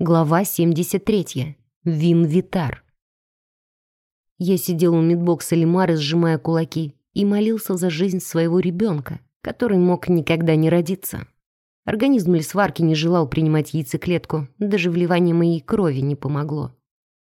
Глава 73. Вин-Витар. Я сидел у мидбокса Лимары, сжимая кулаки, и молился за жизнь своего ребенка, который мог никогда не родиться. Организм Лисварки не желал принимать яйцеклетку, даже вливание моей крови не помогло.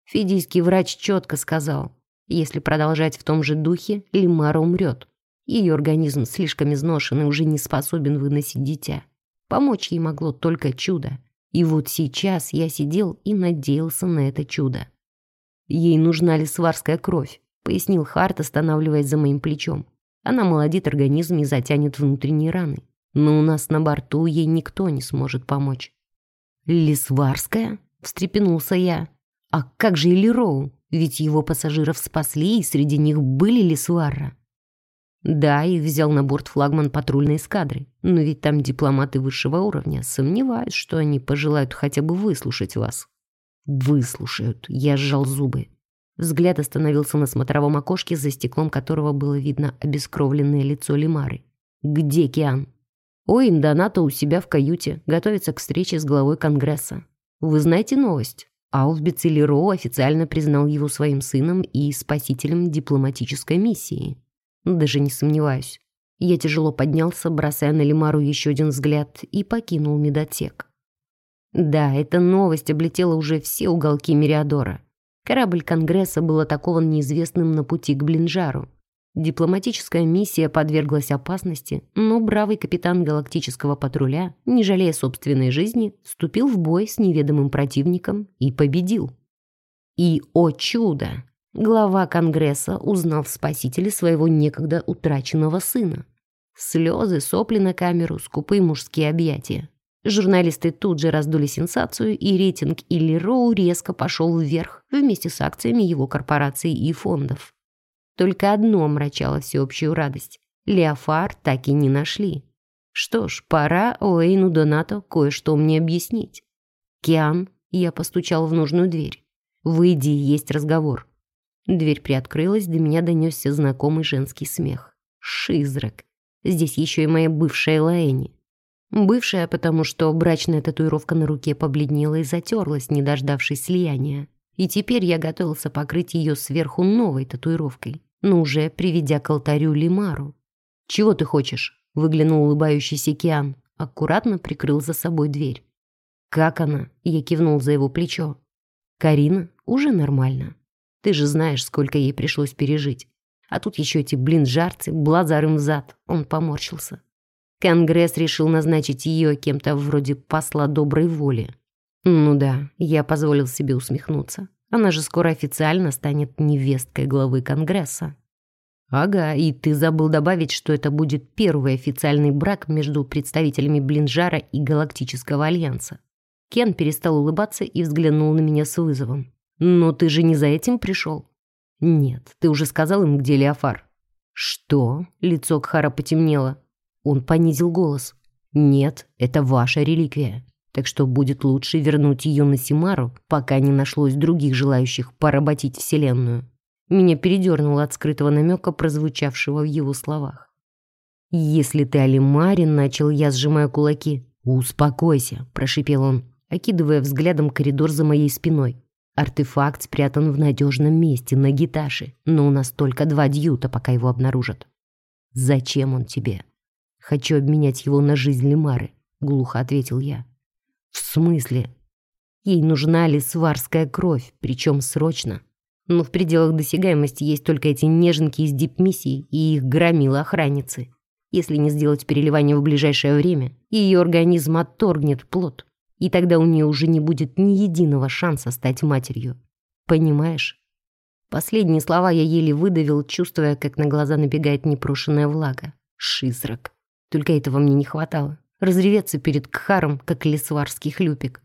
Фидийский врач четко сказал, если продолжать в том же духе, Лимара умрет. Ее организм слишком изношен и уже не способен выносить дитя. Помочь ей могло только чудо. И вот сейчас я сидел и надеялся на это чудо. «Ей нужна лисварская кровь», — пояснил Харт, останавливаясь за моим плечом. «Она молодит организм и затянет внутренние раны. Но у нас на борту ей никто не сможет помочь». «Лисварская?» — встрепенулся я. «А как же Элироу? Ведь его пассажиров спасли, и среди них были Лисварра». Да, их взял на борт флагман патрульной эскадры, но ведь там дипломаты высшего уровня. Сомневаюсь, что они пожелают хотя бы выслушать вас. Выслушают. Я сжал зубы. Взгляд остановился на смотровом окошке, за стеклом которого было видно обескровленное лицо Лимары. «Где Киан?» «Ой, Индонато у себя в каюте, готовится к встрече с главой Конгресса. Вы знаете новость?» Ауфбиц Роу официально признал его своим сыном и спасителем дипломатической миссии. Даже не сомневаюсь. Я тяжело поднялся, бросая на Лимару еще один взгляд, и покинул медотек. Да, эта новость облетела уже все уголки Мириадора. Корабль Конгресса был атакован неизвестным на пути к Блинжару. Дипломатическая миссия подверглась опасности, но бравый капитан галактического патруля, не жалея собственной жизни, вступил в бой с неведомым противником и победил. И, о чудо, Глава Конгресса узнал в спасителе своего некогда утраченного сына. Слезы, сопли на камеру, скупые мужские объятия. Журналисты тут же раздули сенсацию, и рейтинг Илли Роу резко пошел вверх вместе с акциями его корпораций и фондов. Только одно омрачало всеобщую радость. Леофар так и не нашли. Что ж, пора Уэйну Донато кое-что мне объяснить. «Киан», я постучал в нужную дверь. «Выйди, есть разговор». Дверь приоткрылась, до меня донесся знакомый женский смех. Шизрак. Здесь еще и моя бывшая Лаэни. Бывшая, потому что брачная татуировка на руке побледнела и затерлась, не дождавшись слияния. И теперь я готовился покрыть ее сверху новой татуировкой, но уже приведя к алтарю Лимару. «Чего ты хочешь?» — выглянул улыбающийся Киан. Аккуратно прикрыл за собой дверь. «Как она?» — я кивнул за его плечо. «Карина? Уже нормально. Ты же знаешь, сколько ей пришлось пережить. А тут еще эти, блин, жарцы, блазар им зад. Он поморщился. Конгресс решил назначить ее кем-то вроде посла доброй воли. Ну да, я позволил себе усмехнуться. Она же скоро официально станет невесткой главы Конгресса. Ага, и ты забыл добавить, что это будет первый официальный брак между представителями Блинжара и Галактического Альянса. Кен перестал улыбаться и взглянул на меня с вызовом. «Но ты же не за этим пришел?» «Нет, ты уже сказал им, где Леофар». «Что?» — лицо Кхара потемнело. Он понизил голос. «Нет, это ваша реликвия. Так что будет лучше вернуть ее на Симару, пока не нашлось других желающих поработить Вселенную». Меня передернуло от скрытого намека, прозвучавшего в его словах. «Если ты Алимарин», — начал я, сжимая кулаки. «Успокойся», — прошипел он, окидывая взглядом коридор за моей спиной. Артефакт спрятан в надежном месте, на гиташе, но у нас только два дьюта, пока его обнаружат. Зачем он тебе? Хочу обменять его на жизнь Лимары, глухо ответил я. В смысле? Ей нужна лисварская кровь, причем срочно. Но в пределах досягаемости есть только эти неженки из дипмиссий и их громила охранницы. Если не сделать переливание в ближайшее время, ее организм отторгнет плод и тогда у нее уже не будет ни единого шанса стать матерью. Понимаешь? Последние слова я еле выдавил, чувствуя, как на глаза набегает непрошенная влага. Шизрак. Только этого мне не хватало. Разреветься перед Кхаром, как лесварский хлюпик.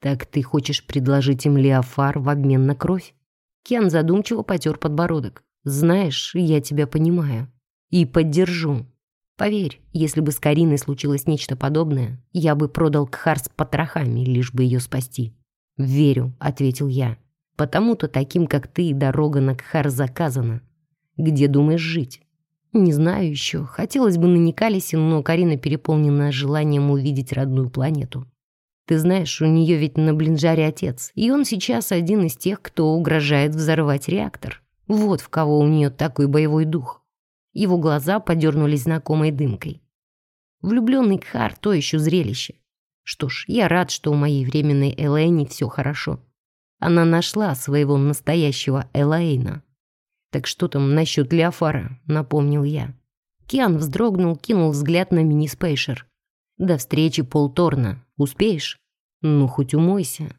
«Так ты хочешь предложить им Леофар в обмен на кровь?» Кен задумчиво потер подбородок. «Знаешь, я тебя понимаю. И поддержу. Поверь, если бы с Кариной случилось нечто подобное, я бы продал Кхар с потрохами, лишь бы ее спасти. «Верю», — ответил я. «Потому-то таким, как ты, дорога на Кхар заказана. Где думаешь жить?» «Не знаю еще. Хотелось бы на Никалисе, но Карина переполнена желанием увидеть родную планету». Ты знаешь, у нее ведь на блинжаре отец, и он сейчас один из тех, кто угрожает взорвать реактор. Вот в кого у нее такой боевой дух. Его глаза подернулись знакомой дымкой. Влюбленный Кхар — то еще зрелище. Что ж, я рад, что у моей временной Элэйни все хорошо. Она нашла своего настоящего Элэйна. Так что там насчет Леофара, напомнил я. Киан вздрогнул, кинул взгляд на мини-спейшер. До встречи, Пол Торна. Успеешь? Ну, хоть умойся.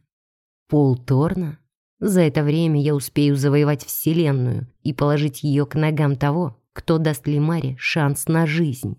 Пол Торна? За это время я успею завоевать Вселенную и положить ее к ногам того, кто даст Лимаре шанс на жизнь.